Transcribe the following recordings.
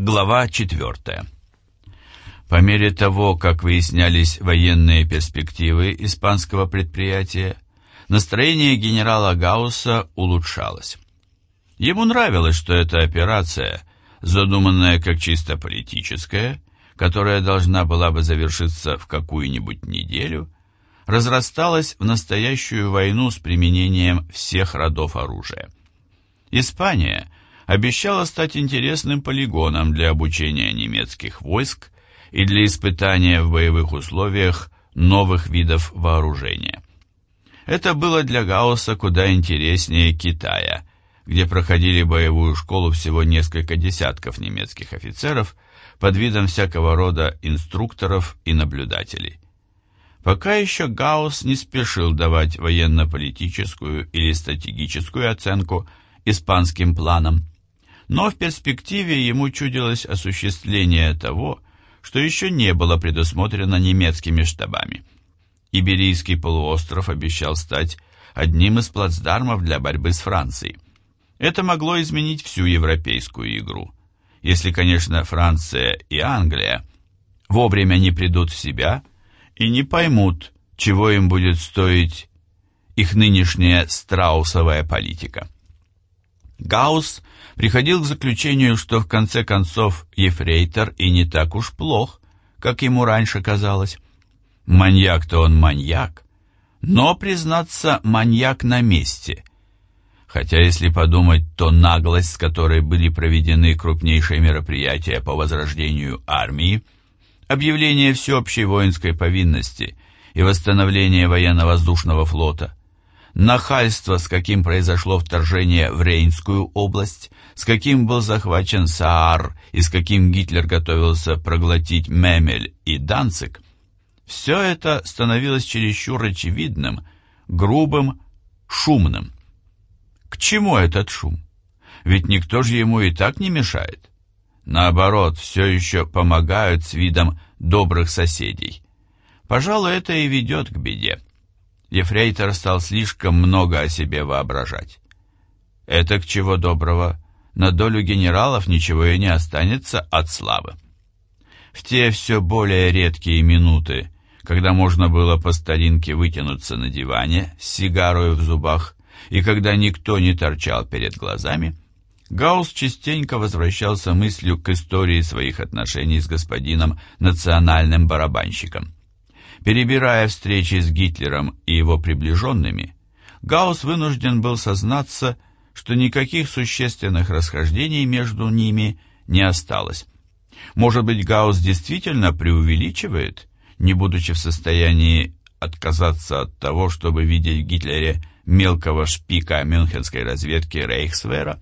Глава 4. По мере того, как выяснялись военные перспективы испанского предприятия, настроение генерала Гаусса улучшалось. Ему нравилось, что эта операция, задуманная как чисто политическая, которая должна была бы завершиться в какую-нибудь неделю, разрасталась в настоящую войну с применением всех родов оружия. Испания – обещала стать интересным полигоном для обучения немецких войск и для испытания в боевых условиях новых видов вооружения. Это было для Гаусса куда интереснее Китая, где проходили боевую школу всего несколько десятков немецких офицеров под видом всякого рода инструкторов и наблюдателей. Пока еще Гаусс не спешил давать военно-политическую или стратегическую оценку испанским планам, но в перспективе ему чудилось осуществление того, что еще не было предусмотрено немецкими штабами. Иберийский полуостров обещал стать одним из плацдармов для борьбы с Францией. Это могло изменить всю европейскую игру. Если, конечно, Франция и Англия вовремя не придут в себя и не поймут, чего им будет стоить их нынешняя страусовая политика. Гаусс приходил к заключению, что в конце концов ефрейтор и не так уж плох, как ему раньше казалось. Маньяк-то он маньяк, но, признаться, маньяк на месте. Хотя, если подумать, то наглость, с которой были проведены крупнейшие мероприятия по возрождению армии, объявление всеобщей воинской повинности и восстановление военно-воздушного флота, нахальство, с каким произошло вторжение в Рейнскую область, с каким был захвачен Саар и с каким Гитлер готовился проглотить Мемель и Данцик, все это становилось чересчур очевидным, грубым, шумным. К чему этот шум? Ведь никто же ему и так не мешает. Наоборот, все еще помогают с видом добрых соседей. Пожалуй, это и ведет к беде. Ефрейтор стал слишком много о себе воображать. Это к чего доброго, на долю генералов ничего и не останется от славы. В те все более редкие минуты, когда можно было по старинке вытянуться на диване с сигарой в зубах, и когда никто не торчал перед глазами, Гаусс частенько возвращался мыслью к истории своих отношений с господином национальным барабанщиком. Перебирая встречи с Гитлером и его приближенными, Гаусс вынужден был сознаться, что никаких существенных расхождений между ними не осталось. Может быть, Гаусс действительно преувеличивает, не будучи в состоянии отказаться от того, чтобы видеть в Гитлере мелкого шпика мюнхенской разведки Рейхсвера?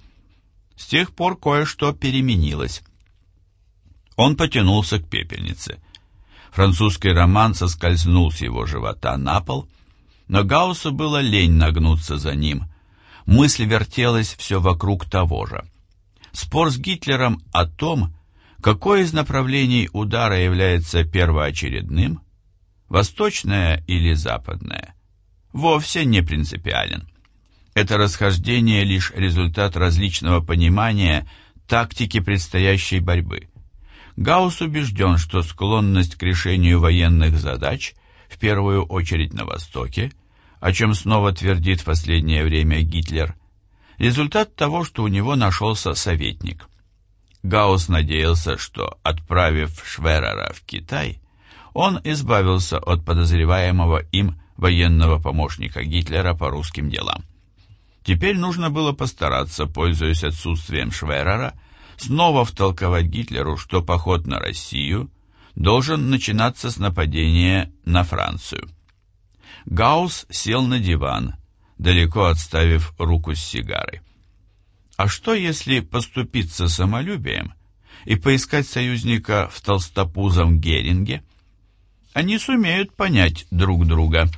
С тех пор кое-что переменилось. Он потянулся к пепельнице. Французский роман соскользнул с его живота на пол, но Гауссу было лень нагнуться за ним. Мысль вертелась все вокруг того же. Спор с Гитлером о том, какое из направлений удара является первоочередным, восточное или западное, вовсе не принципиален. Это расхождение лишь результат различного понимания тактики предстоящей борьбы – Гаусс убежден, что склонность к решению военных задач, в первую очередь на Востоке, о чем снова твердит в последнее время Гитлер, результат того, что у него нашелся советник. Гаусс надеялся, что, отправив Шверера в Китай, он избавился от подозреваемого им военного помощника Гитлера по русским делам. Теперь нужно было постараться, пользуясь отсутствием Шверера, снова втолковать Гитлеру, что поход на Россию должен начинаться с нападения на Францию. Гаусс сел на диван, далеко отставив руку с сигарой. А что, если поступиться самолюбием и поискать союзника в толстопузом Геринге? Они сумеют понять друг друга.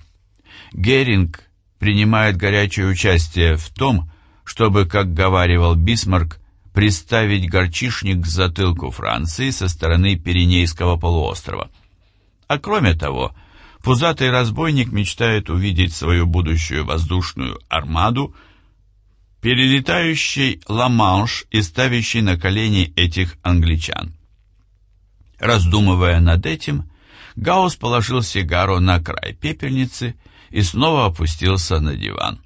Геринг принимает горячее участие в том, чтобы, как говаривал Бисмарк, приставить горчишник к затылку Франции со стороны Пиренейского полуострова. А кроме того, пузатый разбойник мечтает увидеть свою будущую воздушную армаду перелетающий Ла-Манш и ставящий на колени этих англичан. Раздумывая над этим, Гаус положил сигару на край пепельницы и снова опустился на диван.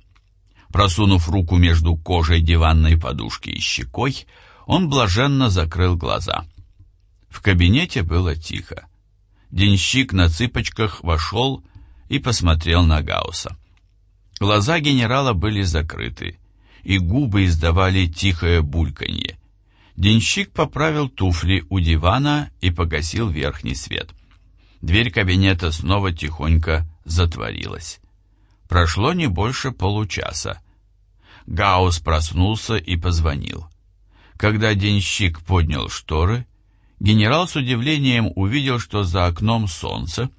Просунув руку между кожей диванной подушки и щекой, он блаженно закрыл глаза. В кабинете было тихо. Денщик на цыпочках вошел и посмотрел на Гаусса. Глаза генерала были закрыты, и губы издавали тихое бульканье. Денщик поправил туфли у дивана и погасил верхний свет. Дверь кабинета снова тихонько затворилась. Прошло не больше получаса. Гаус проснулся и позвонил. Когда денщик поднял шторы, генерал с удивлением увидел, что за окном солнце,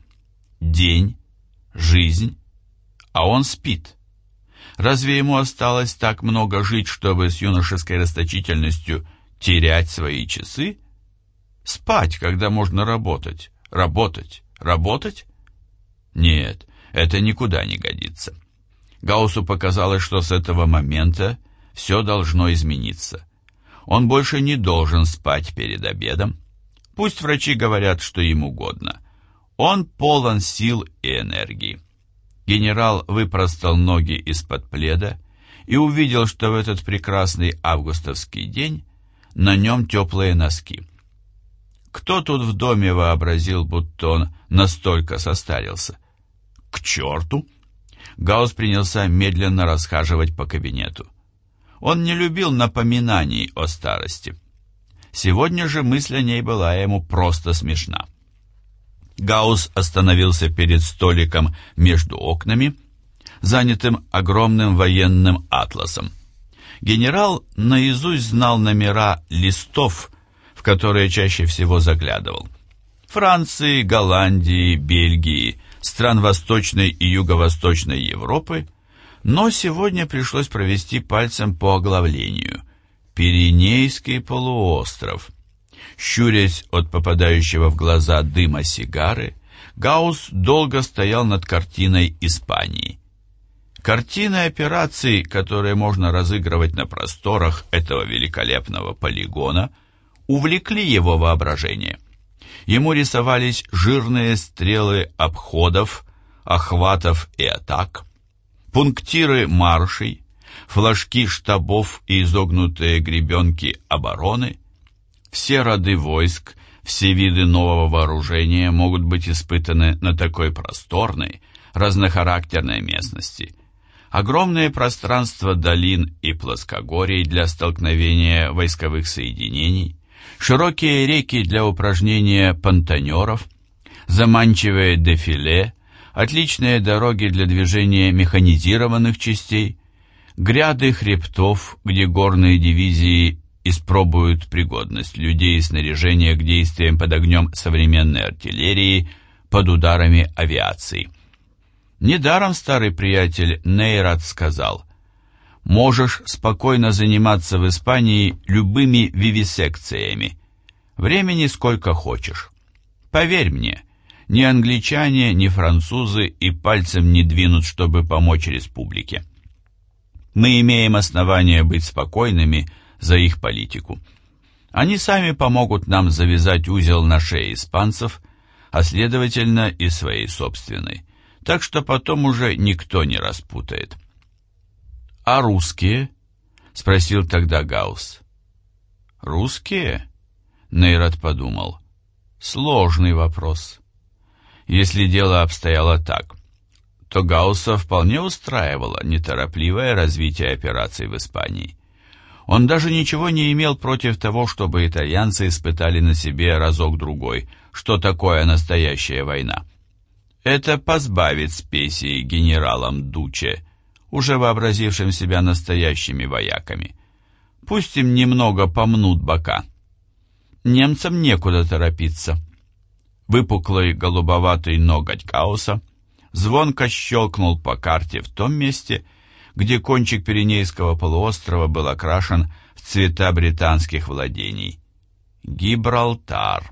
день, жизнь, а он спит. Разве ему осталось так много жить, чтобы с юношеской расточительностью терять свои часы? Спать, когда можно работать, работать, работать? Нет, это никуда не годится. Гауссу показалось, что с этого момента все должно измениться. Он больше не должен спать перед обедом. Пусть врачи говорят, что им угодно. Он полон сил и энергии. Генерал выпростал ноги из-под пледа и увидел, что в этот прекрасный августовский день на нем теплые носки. Кто тут в доме вообразил, будто он настолько состарился? К черту! Гаус принялся медленно расхаживать по кабинету. Он не любил напоминаний о старости. Сегодня же мысль о ней была ему просто смешна. Гаус остановился перед столиком между окнами, занятым огромным военным атласом. Генерал наизусть знал номера листов, в которые чаще всего заглядывал. Франции, Голландии, Бельгии, стран Восточной и Юго-Восточной Европы, но сегодня пришлось провести пальцем по оглавлению. Пиренейский полуостров. Щурясь от попадающего в глаза дыма сигары, Гаус долго стоял над картиной Испании. Картины операций, которые можно разыгрывать на просторах этого великолепного полигона, увлекли его воображение. Ему рисовались жирные стрелы обходов, охватов и атак, пунктиры маршей, флажки штабов и изогнутые гребенки обороны. Все роды войск, все виды нового вооружения могут быть испытаны на такой просторной, разнохарактерной местности – огромные пространства долин и плоскогорий для столкновения войсковых соединений, широкие реки для упражнения понтонеров, заманчивое дефиле, отличные дороги для движения механизированных частей, гряды хребтов, где горные дивизии испробуют пригодность людей и снаряжения к действиям под огнем современной артиллерии под ударами авиации – Недаром старый приятель Нейрат сказал, «Можешь спокойно заниматься в Испании любыми вивисекциями. Времени сколько хочешь. Поверь мне, ни англичане, ни французы и пальцем не двинут, чтобы помочь республике. Мы имеем основания быть спокойными за их политику. Они сами помогут нам завязать узел на шее испанцев, а следовательно и своей собственной так что потом уже никто не распутает. «А русские?» — спросил тогда Гаус. «Русские?» — Нейрат подумал. «Сложный вопрос. Если дело обстояло так, то Гаусса вполне устраивало неторопливое развитие операций в Испании. Он даже ничего не имел против того, чтобы итальянцы испытали на себе разок-другой, что такое настоящая война. Это позбавит спесии генералам Дуче, уже вообразившим себя настоящими вояками. Пусть им немного помнут бока. Немцам некуда торопиться. Выпуклый голубоватый ноготь Кауса звонко щелкнул по карте в том месте, где кончик Пиренейского полуострова был окрашен в цвета британских владений. Гибралтар.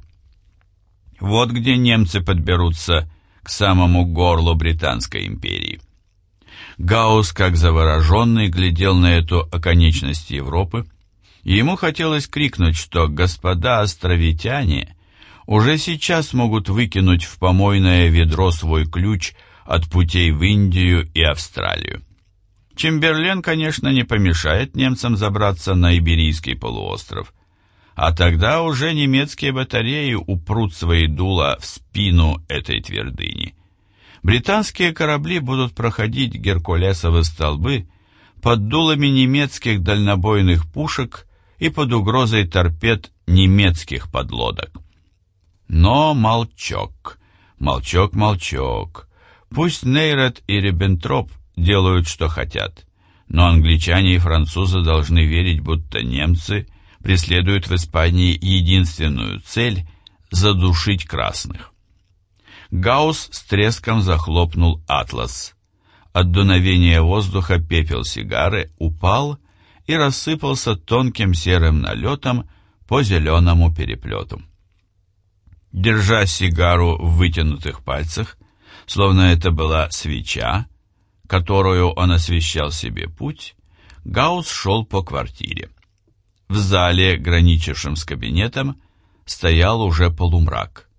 Вот где немцы подберутся к самому горлу Британской империи. Гаус, как завороженный, глядел на эту оконечность Европы, и ему хотелось крикнуть, что господа островитяне уже сейчас могут выкинуть в помойное ведро свой ключ от путей в Индию и Австралию. Чемберлен, конечно, не помешает немцам забраться на Иберийский полуостров, а тогда уже немецкие батареи упрут свои дула в спину этой твердыни. Британские корабли будут проходить Геркулесовы столбы под дулами немецких дальнобойных пушек и под угрозой торпед немецких подлодок. Но молчок, молчок, молчок. Пусть Нейрет и Риббентроп делают, что хотят, но англичане и французы должны верить, будто немцы преследуют в Испании единственную цель – задушить красных. Гаусс с треском захлопнул атлас. От дуновения воздуха пепел сигары упал и рассыпался тонким серым налетом по зеленому переплету. Держа сигару в вытянутых пальцах, словно это была свеча, которую он освещал себе путь, Гаус шел по квартире. В зале, граничившем с кабинетом, стоял уже полумрак.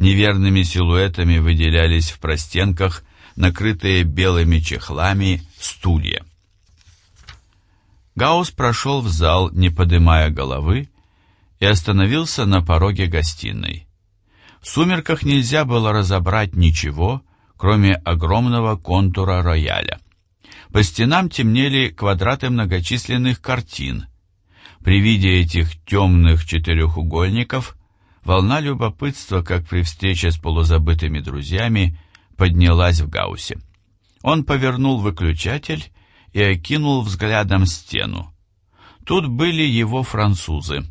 Неверными силуэтами выделялись в простенках накрытые белыми чехлами стулья. Гаус прошел в зал, не поднимая головы, и остановился на пороге гостиной. В сумерках нельзя было разобрать ничего, кроме огромного контура рояля. По стенам темнели квадраты многочисленных картин. При виде этих темных четырехугольников волна любопытства, как при встрече с полузабытыми друзьями, поднялась в Гаусе. Он повернул выключатель и окинул взглядом стену. Тут были его французы.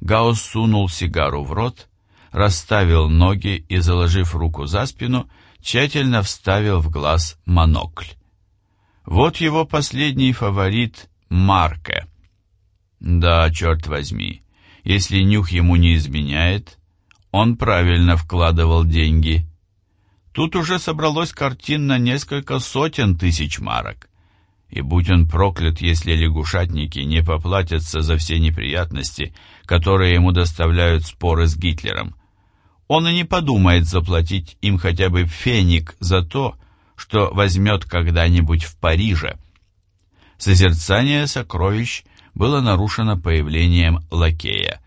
Гаус сунул сигару в рот, расставил ноги и, заложив руку за спину, тщательно вставил в глаз монокль. Вот его последний фаворит Марке. Да, черт возьми, если нюх ему не изменяет, он правильно вкладывал деньги. Тут уже собралось картин на несколько сотен тысяч марок. И будь он проклят, если лягушатники не поплатятся за все неприятности, которые ему доставляют споры с Гитлером. Он и не подумает заплатить им хотя бы феник за то, что возьмет когда-нибудь в Париже. Созерцание сокровищ было нарушено появлением лакея.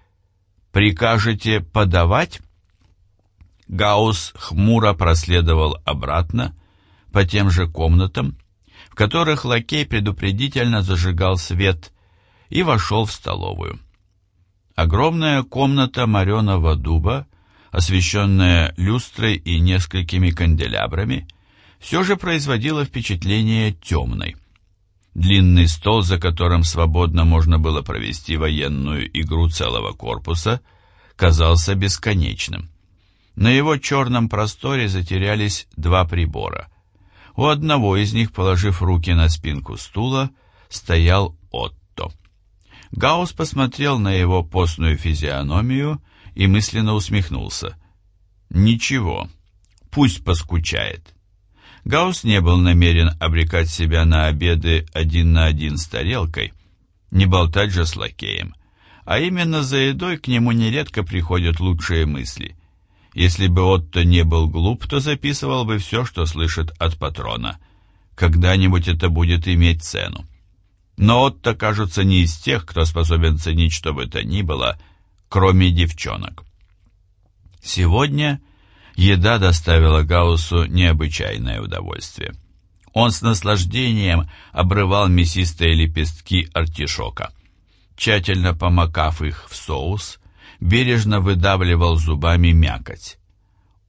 «Прикажете подавать?» Гаус хмуро проследовал обратно по тем же комнатам, в которых лакей предупредительно зажигал свет и вошел в столовую. Огромная комната мореного дуба освещенная люстрой и несколькими канделябрами, все же производила впечатление темной. Длинный стол, за которым свободно можно было провести военную игру целого корпуса, казался бесконечным. На его черном просторе затерялись два прибора. У одного из них, положив руки на спинку стула, стоял Отто. Гаус посмотрел на его постную физиономию и мысленно усмехнулся. Ничего, пусть поскучает. Гаус не был намерен обрекать себя на обеды один на один с тарелкой, не болтать же с лакеем. А именно за едой к нему нередко приходят лучшие мысли. Если бы Отто не был глуп, то записывал бы все, что слышит от патрона. Когда-нибудь это будет иметь цену. Но Отто, кажется, не из тех, кто способен ценить что бы то ни было – кроме девчонок. Сегодня еда доставила Гауссу необычайное удовольствие. Он с наслаждением обрывал мясистые лепестки артишока. Тщательно помакав их в соус, бережно выдавливал зубами мякоть.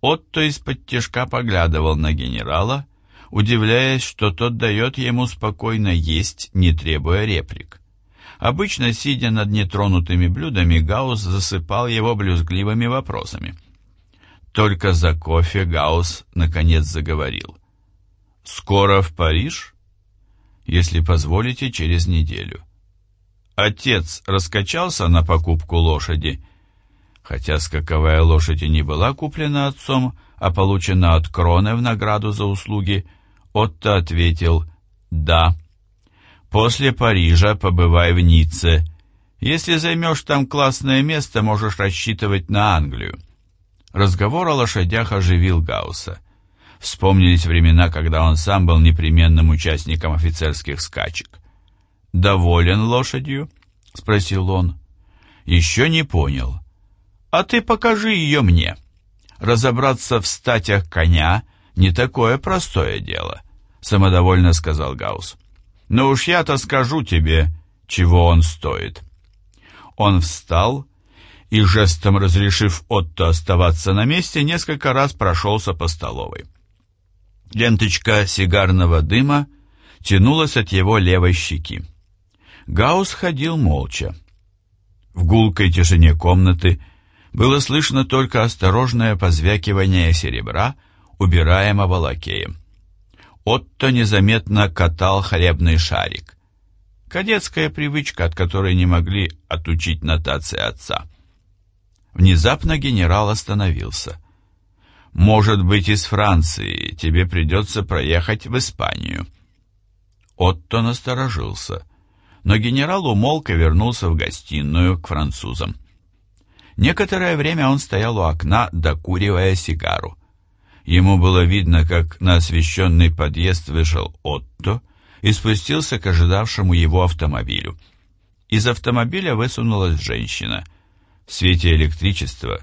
Отто из-под тяжка поглядывал на генерала, удивляясь, что тот дает ему спокойно есть, не требуя реплик. Обычно, сидя над нетронутыми блюдами, Гаус засыпал его блюзгливыми вопросами. Только за кофе Гаус наконец заговорил. «Скоро в Париж?» «Если позволите, через неделю». Отец раскачался на покупку лошади, хотя скаковая лошадь и не была куплена отцом, а получена от Кроны в награду за услуги, Отто ответил «Да». «После Парижа побывай в Ницце. Если займешь там классное место, можешь рассчитывать на Англию». Разговор о лошадях оживил Гаусса. Вспомнились времена, когда он сам был непременным участником офицерских скачек. «Доволен лошадью?» — спросил он. «Еще не понял. А ты покажи ее мне. Разобраться в статях коня не такое простое дело», — самодовольно сказал Гаус. «Но уж я-то скажу тебе, чего он стоит». Он встал и, жестом разрешив Отто оставаться на месте, несколько раз прошелся по столовой. Ленточка сигарного дыма тянулась от его левой щеки. Гаус ходил молча. В гулкой тишине комнаты было слышно только осторожное позвякивание серебра, убираемого лакеем. Отто незаметно катал хлебный шарик. Кадетская привычка, от которой не могли отучить нотации отца. Внезапно генерал остановился. «Может быть, из Франции тебе придется проехать в Испанию». Отто насторожился, но генерал умолк и вернулся в гостиную к французам. Некоторое время он стоял у окна, докуривая сигару. Ему было видно, как на освещенный подъезд вышел Отто и спустился к ожидавшему его автомобилю. Из автомобиля высунулась женщина. Свете электричества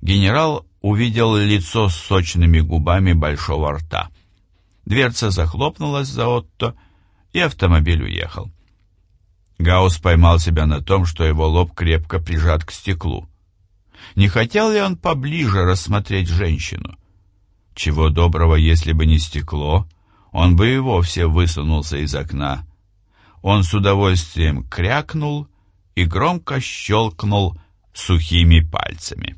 генерал увидел лицо с сочными губами большого рта. Дверца захлопнулась за Отто, и автомобиль уехал. Гаус поймал себя на том, что его лоб крепко прижат к стеклу. Не хотел ли он поближе рассмотреть женщину? Чего доброго, если бы не стекло, он бы и вовсе высунулся из окна. Он с удовольствием крякнул и громко щелкнул сухими пальцами.